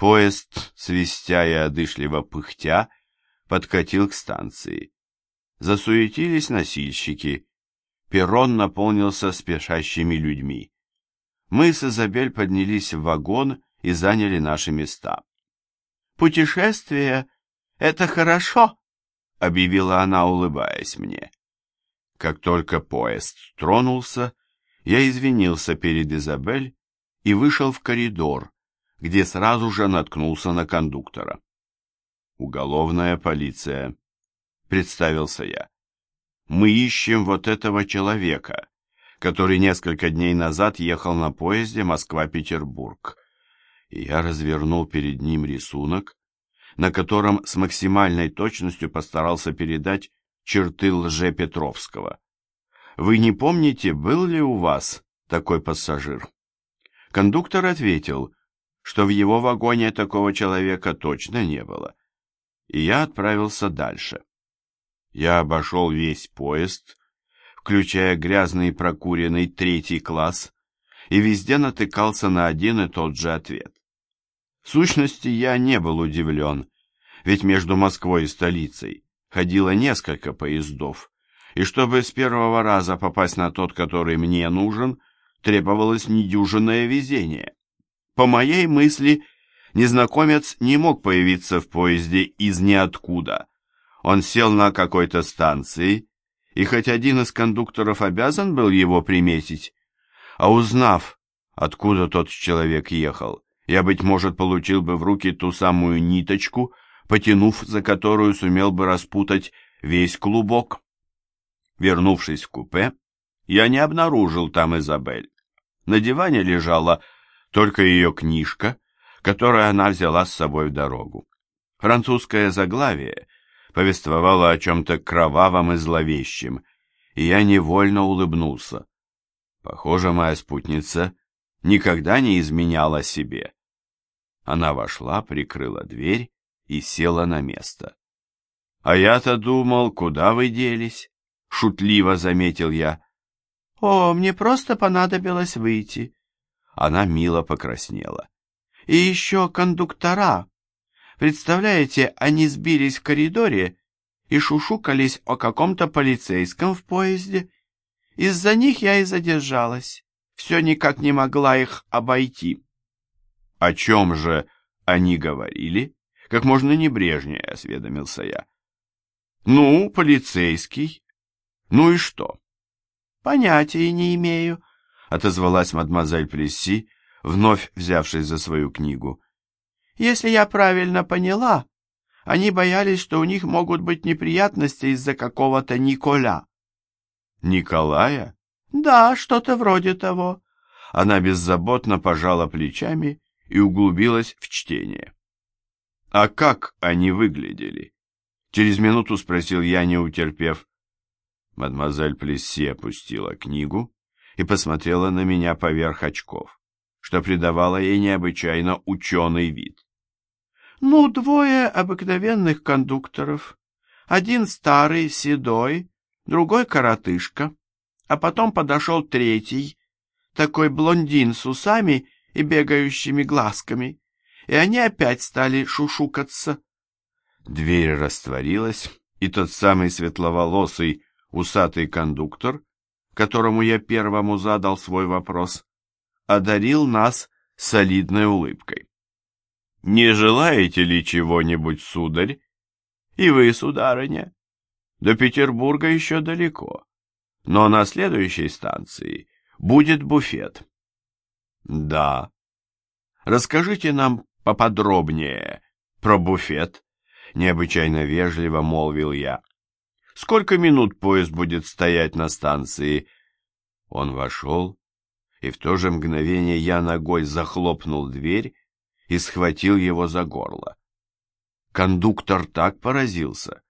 Поезд, свистя и одышливо пыхтя, подкатил к станции. Засуетились носильщики. Перрон наполнился спешащими людьми. Мы с Изабель поднялись в вагон и заняли наши места. «Путешествие — это хорошо», — объявила она, улыбаясь мне. Как только поезд тронулся, я извинился перед Изабель и вышел в коридор, где сразу же наткнулся на кондуктора. «Уголовная полиция», — представился я. «Мы ищем вот этого человека, который несколько дней назад ехал на поезде Москва-Петербург». И я развернул перед ним рисунок, на котором с максимальной точностью постарался передать черты лже-Петровского. «Вы не помните, был ли у вас такой пассажир?» Кондуктор ответил, что в его вагоне такого человека точно не было. И я отправился дальше. Я обошел весь поезд, включая грязный прокуренный третий класс, и везде натыкался на один и тот же ответ. В сущности, я не был удивлен, ведь между Москвой и столицей ходило несколько поездов, и чтобы с первого раза попасть на тот, который мне нужен, требовалось недюжинное везение. По моей мысли, незнакомец не мог появиться в поезде из ниоткуда. Он сел на какой-то станции, и хоть один из кондукторов обязан был его приметить, а узнав, откуда тот человек ехал, я, быть может, получил бы в руки ту самую ниточку, потянув за которую сумел бы распутать весь клубок. Вернувшись в купе, я не обнаружил там Изабель. На диване лежала только ее книжка, которую она взяла с собой в дорогу. Французское заглавие повествовало о чем-то кровавом и зловещем, и я невольно улыбнулся. Похоже, моя спутница никогда не изменяла себе. Она вошла, прикрыла дверь и села на место. «А я-то думал, куда вы делись?» — шутливо заметил я. «О, мне просто понадобилось выйти». Она мило покраснела. «И еще кондуктора. Представляете, они сбились в коридоре и шушукались о каком-то полицейском в поезде. Из-за них я и задержалась. Все никак не могла их обойти». «О чем же они говорили?» Как можно небрежнее осведомился я. «Ну, полицейский. Ну и что?» «Понятия не имею», — отозвалась мадемуазель Плесси, вновь взявшись за свою книгу. «Если я правильно поняла, они боялись, что у них могут быть неприятности из-за какого-то Николя». «Николая?» «Да, что-то вроде того». Она беззаботно пожала плечами и углубилась в чтение. «А как они выглядели?» Через минуту спросил я, не утерпев. Мадемуазель Плесси опустила книгу и посмотрела на меня поверх очков, что придавало ей необычайно ученый вид. «Ну, двое обыкновенных кондукторов. Один старый, седой, другой коротышка. А потом подошел третий, такой блондин с усами и бегающими глазками. И они опять стали шушукаться». Дверь растворилась, и тот самый светловолосый, усатый кондуктор, которому я первому задал свой вопрос, одарил нас солидной улыбкой. «Не желаете ли чего-нибудь, сударь?» «И вы, сударыня?» «До Петербурга еще далеко, но на следующей станции будет буфет». «Да». «Расскажите нам поподробнее про буфет», — необычайно вежливо молвил я. Сколько минут поезд будет стоять на станции? Он вошел, и в то же мгновение я ногой захлопнул дверь и схватил его за горло. Кондуктор так поразился,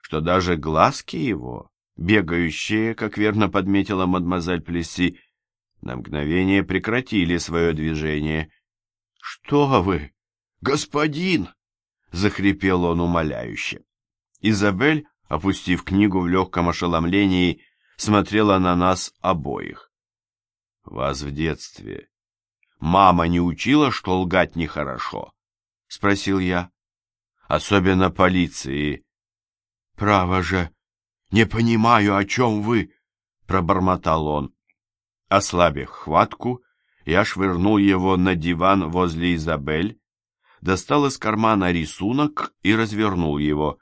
что даже глазки его, бегающие, как верно подметила мадемуазель Плесси, на мгновение прекратили свое движение. — Что вы, господин? — захрипел он умоляюще. Изабель опустив книгу в легком ошеломлении, смотрела на нас обоих. «Вас в детстве. Мама не учила, что лгать нехорошо?» спросил я. Особенно полиции. Право же, не понимаю, о чем вы, пробормотал он. Ослабив хватку, я швырнул его на диван возле Изабель, достал из кармана рисунок и развернул его.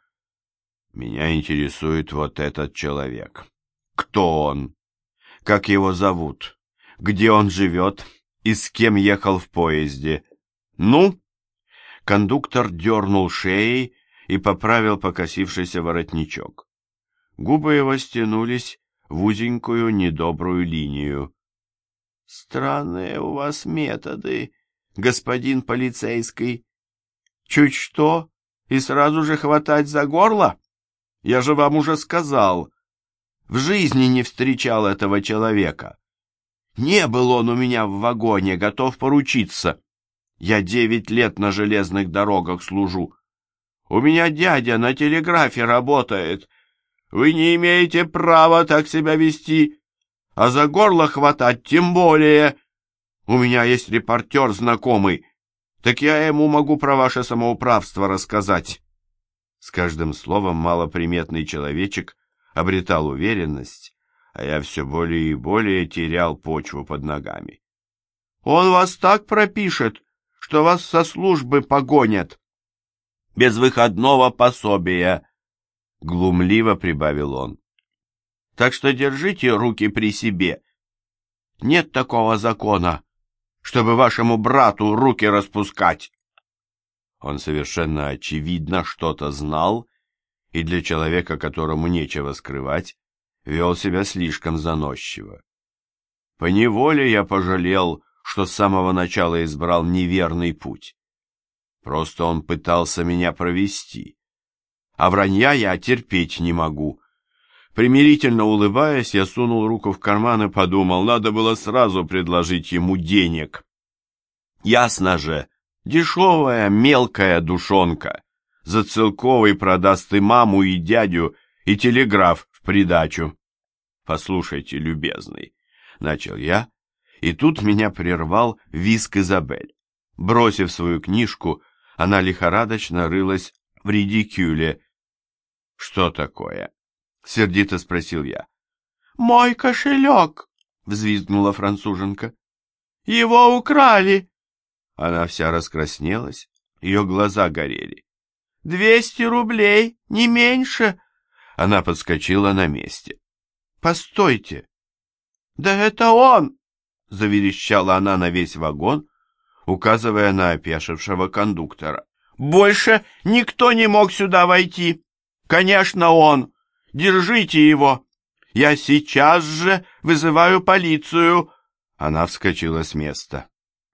Меня интересует вот этот человек. Кто он? Как его зовут? Где он живет? И с кем ехал в поезде? Ну? Кондуктор дернул шеей и поправил покосившийся воротничок. Губы его стянулись в узенькую недобрую линию. «Странные у вас методы, господин полицейский. Чуть что, и сразу же хватать за горло? Я же вам уже сказал, в жизни не встречал этого человека. Не был он у меня в вагоне, готов поручиться. Я девять лет на железных дорогах служу. У меня дядя на телеграфе работает. Вы не имеете права так себя вести, а за горло хватать тем более. У меня есть репортер знакомый, так я ему могу про ваше самоуправство рассказать. С каждым словом малоприметный человечек обретал уверенность, а я все более и более терял почву под ногами. Он вас так пропишет, что вас со службы погонят. Без выходного пособия, — глумливо прибавил он. Так что держите руки при себе. Нет такого закона, чтобы вашему брату руки распускать. Он совершенно очевидно что-то знал, и для человека, которому нечего скрывать, вел себя слишком заносчиво. Поневоле я пожалел, что с самого начала избрал неверный путь. Просто он пытался меня провести. А вранья я терпеть не могу. Примирительно улыбаясь, я сунул руку в карман и подумал, надо было сразу предложить ему денег. Ясно же, дешевая мелкая душонка. За целковый продаст и маму, и дядю, и телеграф в придачу. Послушайте, любезный, — начал я, и тут меня прервал виск Изабель. Бросив свою книжку, она лихорадочно рылась в редикюле. «Что такое?» — сердито спросил я. «Мой кошелек!» — взвизгнула француженка. «Его украли!» Она вся раскраснелась, ее глаза горели. «Двести рублей, не меньше!» Она подскочила на месте. «Постойте! Да это он!» — заверещала она на весь вагон, указывая на опешившего кондуктора. «Больше никто не мог сюда войти! Конечно, он! Держите его! Я сейчас же вызываю полицию!» Она вскочила с места.